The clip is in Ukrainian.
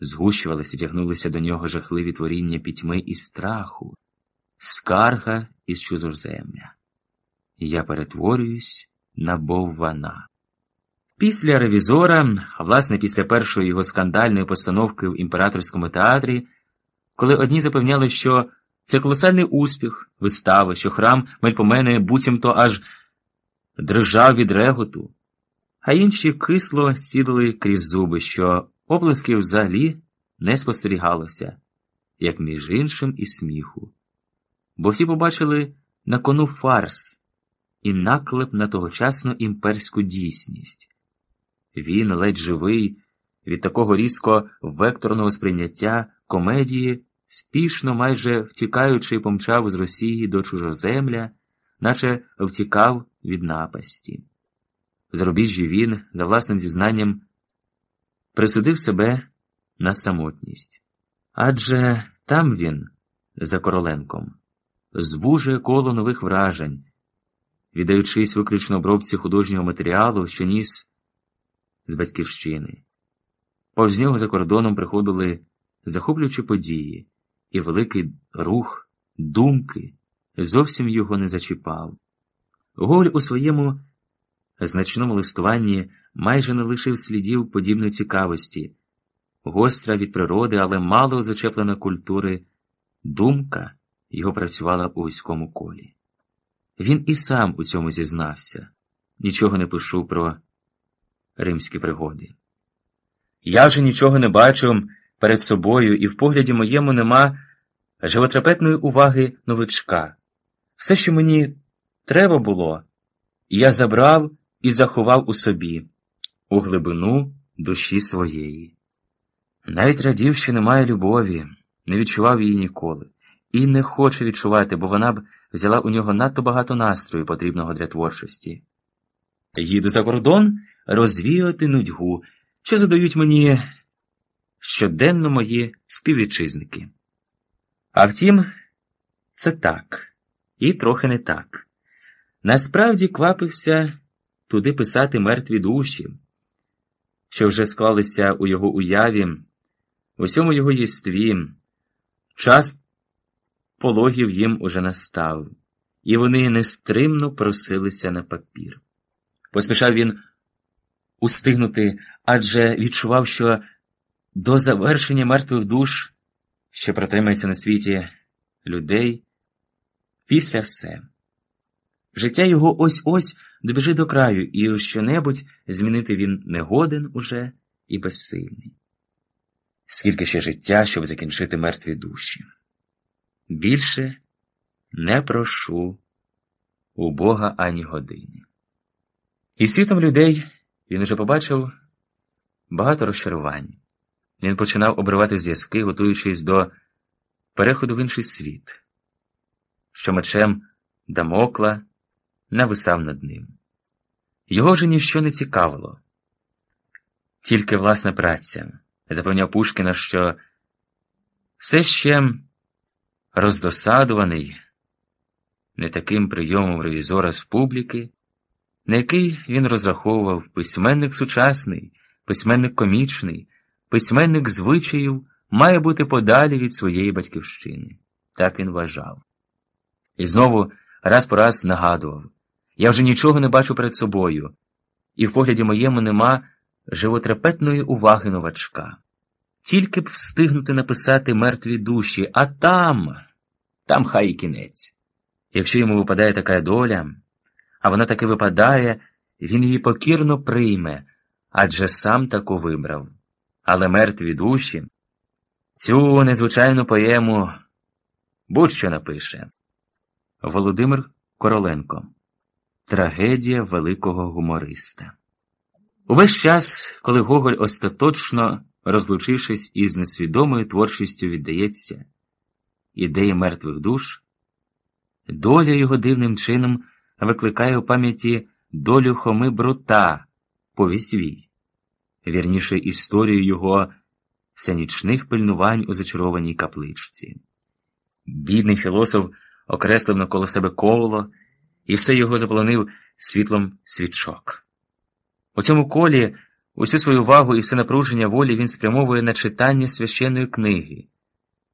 згущувалися, тягнулися до нього жахливі творіння пітьми і страху, скарга із чужоземля. Я перетворююсь на боввана. Після ревізора, а власне після першої його скандальної постановки в імператорському театрі, коли одні запевняли, що це колосальний успіх, вистави, що храм Мельпомени буцімто аж дрижав від реготу, а інші кисло сідали крізь зуби, що оплесків взагалі не спостерігалося, як між іншим і сміху. Бо всі побачили на кону фарс і наклеп на тогочасну імперську дійсність. Він, ледь живий, від такого різко векторного сприйняття комедії, спішно, майже втікаючи, помчав з Росії до чужоземля, наче втікав від напасті. В зарубіжжі він, за власним зізнанням, присудив себе на самотність. Адже там він, за Короленком, збужує коло нових вражень, віддаючись виключно обробці художнього матеріалу, що ніс з батьківщини. Повз нього за кордоном приходили захоплюючі події, і великий рух, думки зовсім його не зачіпав. Голь у своєму значному листуванні майже не лишив слідів подібної цікавості, гостра від природи, але мало зачеплена культури, думка його працювала у вузькому колі. Він і сам у цьому зізнався, нічого не пишу про римські пригоди. Я вже нічого не бачу перед собою, і в погляді моєму нема животрепетної уваги новичка. Все, що мені треба було, я забрав і заховав у собі, у глибину душі своєї. Навіть радів, що немає любові, не відчував її ніколи, і не хоче відчувати, бо вона б взяла у нього надто багато настрою, потрібного для творчості. Їду за кордон розвіювати нудьгу, що задають мені щоденно мої співвітчизники. А втім, це так, і трохи не так. Насправді квапився туди писати мертві душі, що вже склалися у його уяві, у всьому його єстві. Час пологів їм уже настав, і вони нестримно просилися на папір. Поспішав він устигнути, адже відчував, що до завершення мертвих душ ще протримається на світі людей після все. Життя його ось ось добіжить до краю, і що-небудь змінити він не годен уже і безсильний. Скільки ще життя, щоб закінчити мертві душі? Більше не прошу у Бога ані години. І світом людей він уже побачив багато розчарувань. Він починав обривати зв'язки, готуючись до переходу в інший світ, що мечем Дамокла нависав над ним. Його вже ніщо не цікавило, тільки власна праця, запевняв Пушкіна, що все ще роздосадуваний не таким прийомом ревізора з публіки, на який він розраховував письменник сучасний, письменник комічний, письменник звичаїв має бути подалі від своєї батьківщини. Так він вважав. І знову раз по раз нагадував я вже нічого не бачу перед собою, і в погляді моєму нема животрепетної уваги новачка. Тільки б встигнути написати мертві душі, а там, там хай і кінець. Якщо йому випадає така доля, а вона таки випадає, він її покірно прийме, адже сам таку вибрав. Але мертві душі цю незвичайну поему будь-що напише Володимир Короленко Трагедія великого гумориста. Увесь час, коли Гоголь остаточно, розлучившись із несвідомою творчістю, віддається ідеї мертвих душ, доля його дивним чином викликає у пам'яті долю Хоми Брута, повість вій, вірніше історію його всянічних пильнувань у зачарованій капличці. Бідний філософ окреслив навколо себе коло і все його заполонив світлом свічок. У цьому колі Усю свою увагу і все напруження волі він спрямовує на читання священної книги.